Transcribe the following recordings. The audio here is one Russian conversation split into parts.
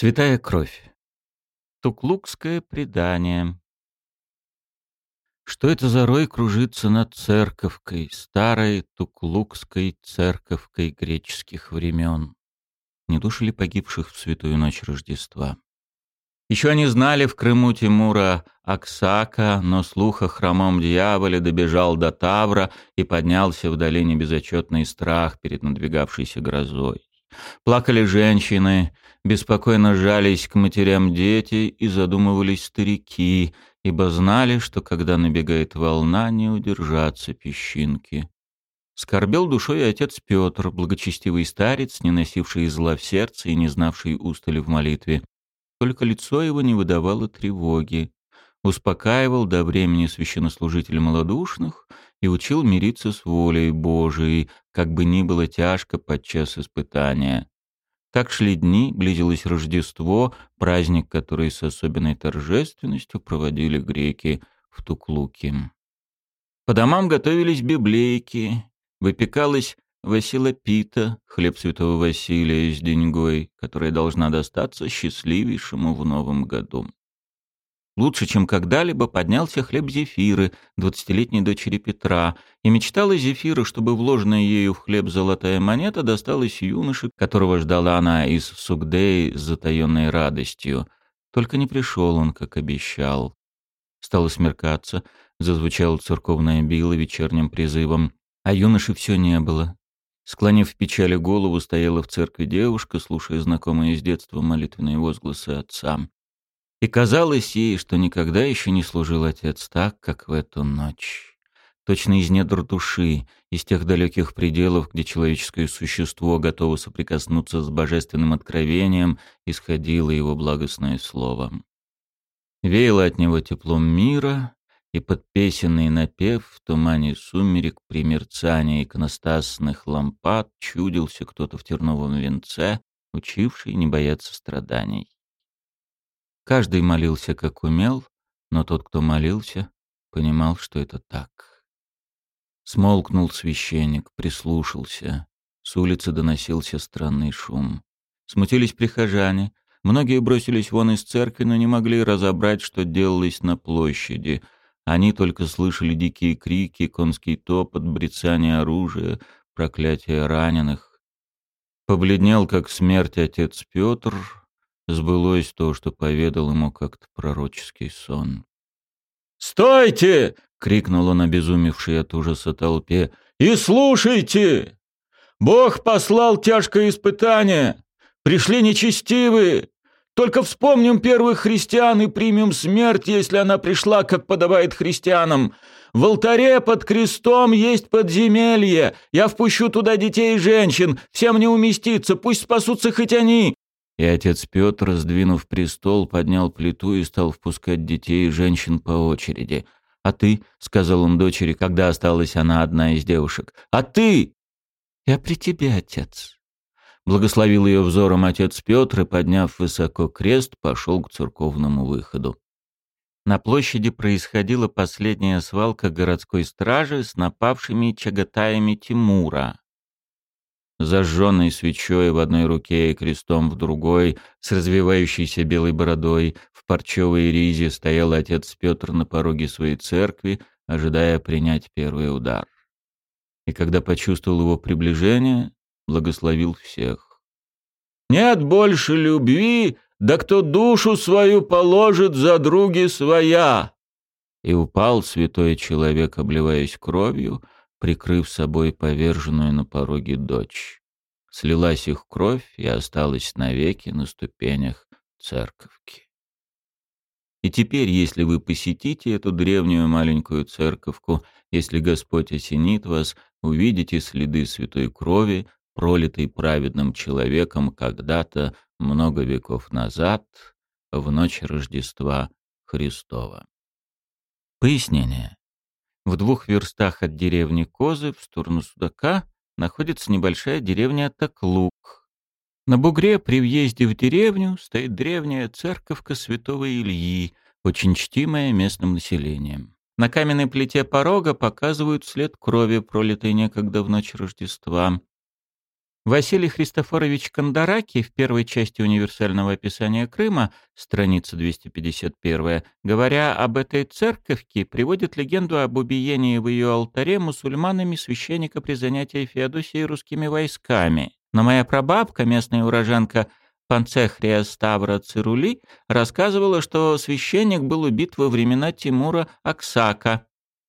Святая кровь. Туклукское предание. Что это за рой кружится над церковкой, старой Туклукской церковкой греческих времен? Не души ли погибших в святую ночь Рождества? Еще не знали в Крыму Тимура Аксака, но слух о хромом дьяволе добежал до Тавра и поднялся в долине безотчетный страх перед надвигавшейся грозой. Плакали женщины, беспокойно жались к матерям дети и задумывались старики, ибо знали, что когда набегает волна, не удержаться песчинки. Скорбел душой отец Петр, благочестивый старец, не носивший зла в сердце и не знавший устали в молитве. Только лицо его не выдавало тревоги. Успокаивал до времени священнослужителей малодушных и учил мириться с волей Божией, как бы ни было тяжко подчас испытания. Так шли дни, близилось Рождество, праздник, который с особенной торжественностью проводили греки в Туклуке. По домам готовились библейки, выпекалась Василопита, хлеб святого Василия с деньгой, которая должна достаться счастливейшему в новом году. Лучше, чем когда-либо, поднялся хлеб Зефиры, двадцатилетней дочери Петра, и мечтала Зефира, чтобы вложенная ею в хлеб золотая монета досталась юноше, которого ждала она из Сугдеи с затаенной радостью. Только не пришел он, как обещал. Стало смеркаться, зазвучала церковная била вечерним призывом, а юноши все не было. Склонив в печали голову, стояла в церкви девушка, слушая знакомые с детства молитвенные возгласы отца. И казалось ей, что никогда еще не служил отец так, как в эту ночь. Точно из недр души, из тех далеких пределов, где человеческое существо готово соприкоснуться с божественным откровением, исходило его благостное слово. Веяло от него теплом мира, и под песенный напев в тумане сумерек при мерцании иконостасных лампад чудился кто-то в терновом венце, учивший не бояться страданий. Каждый молился как умел, но тот, кто молился, понимал, что это так. Смолкнул священник, прислушался. С улицы доносился странный шум. Смутились прихожане. Многие бросились вон из церкви, но не могли разобрать, что делалось на площади. Они только слышали дикие крики, конский топот, брецание оружия, проклятие раненых. Побледнел, как смерть, отец Петр, сбылось то, что поведал ему как-то пророческий сон. «Стойте!» — крикнул он обезумевший от ужаса толпе. «И слушайте! Бог послал тяжкое испытание! Пришли нечестивые! Только вспомним первых христиан и примем смерть, если она пришла, как подобает христианам. В алтаре под крестом есть подземелье. Я впущу туда детей и женщин. Всем не уместиться, пусть спасутся хоть они. И отец Петр, сдвинув престол, поднял плиту и стал впускать детей и женщин по очереди. «А ты?» — сказал он дочери, когда осталась она одна из девушек. «А ты?» «Я при тебе, отец». Благословил ее взором отец Петр и, подняв высоко крест, пошел к церковному выходу. На площади происходила последняя свалка городской стражи с напавшими чагатаями Тимура зажженной свечой в одной руке и крестом в другой, с развивающейся белой бородой, в парчевой ризе стоял отец Петр на пороге своей церкви, ожидая принять первый удар. И когда почувствовал его приближение, благословил всех. «Нет больше любви, да кто душу свою положит за други своя!» И упал святой человек, обливаясь кровью, прикрыв собой поверженную на пороге дочь. Слилась их кровь и осталась навеки на ступенях церковки. И теперь, если вы посетите эту древнюю маленькую церковку, если Господь осенит вас, увидите следы святой крови, пролитой праведным человеком когда-то, много веков назад, в ночь Рождества Христова. Пояснение. В двух верстах от деревни Козы в сторону Судака находится небольшая деревня Таклук. На бугре при въезде в деревню стоит древняя церковка святого Ильи, очень чтимая местным населением. На каменной плите порога показывают след крови, пролитой некогда в ночь Рождества. Василий Христофорович Кондараки в первой части универсального описания Крыма, страница 251, говоря об этой церковке, приводит легенду об убиении в ее алтаре мусульманами священника при занятии Феодосии русскими войсками. Но моя прабабка, местная уроженка Панцехрия Ставра Цирули, рассказывала, что священник был убит во времена Тимура Аксака.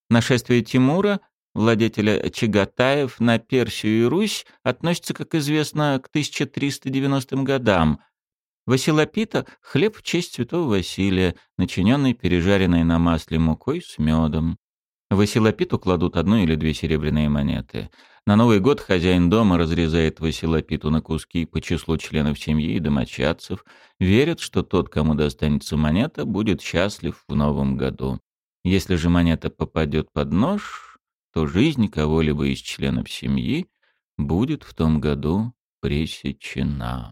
Нашествие Тимура владетеля Чагатаев на Персию и Русь относится, как известно, к 1390 годам. Василопита – хлеб в честь святого Василия, начиненный пережаренной на масле мукой с медом. Василопиту кладут одну или две серебряные монеты. На Новый год хозяин дома разрезает Василопиту на куски по числу членов семьи и домочадцев. Верят, что тот, кому достанется монета, будет счастлив в новом году. Если же монета попадет под нож, то жизнь кого-либо из членов семьи будет в том году пресечена.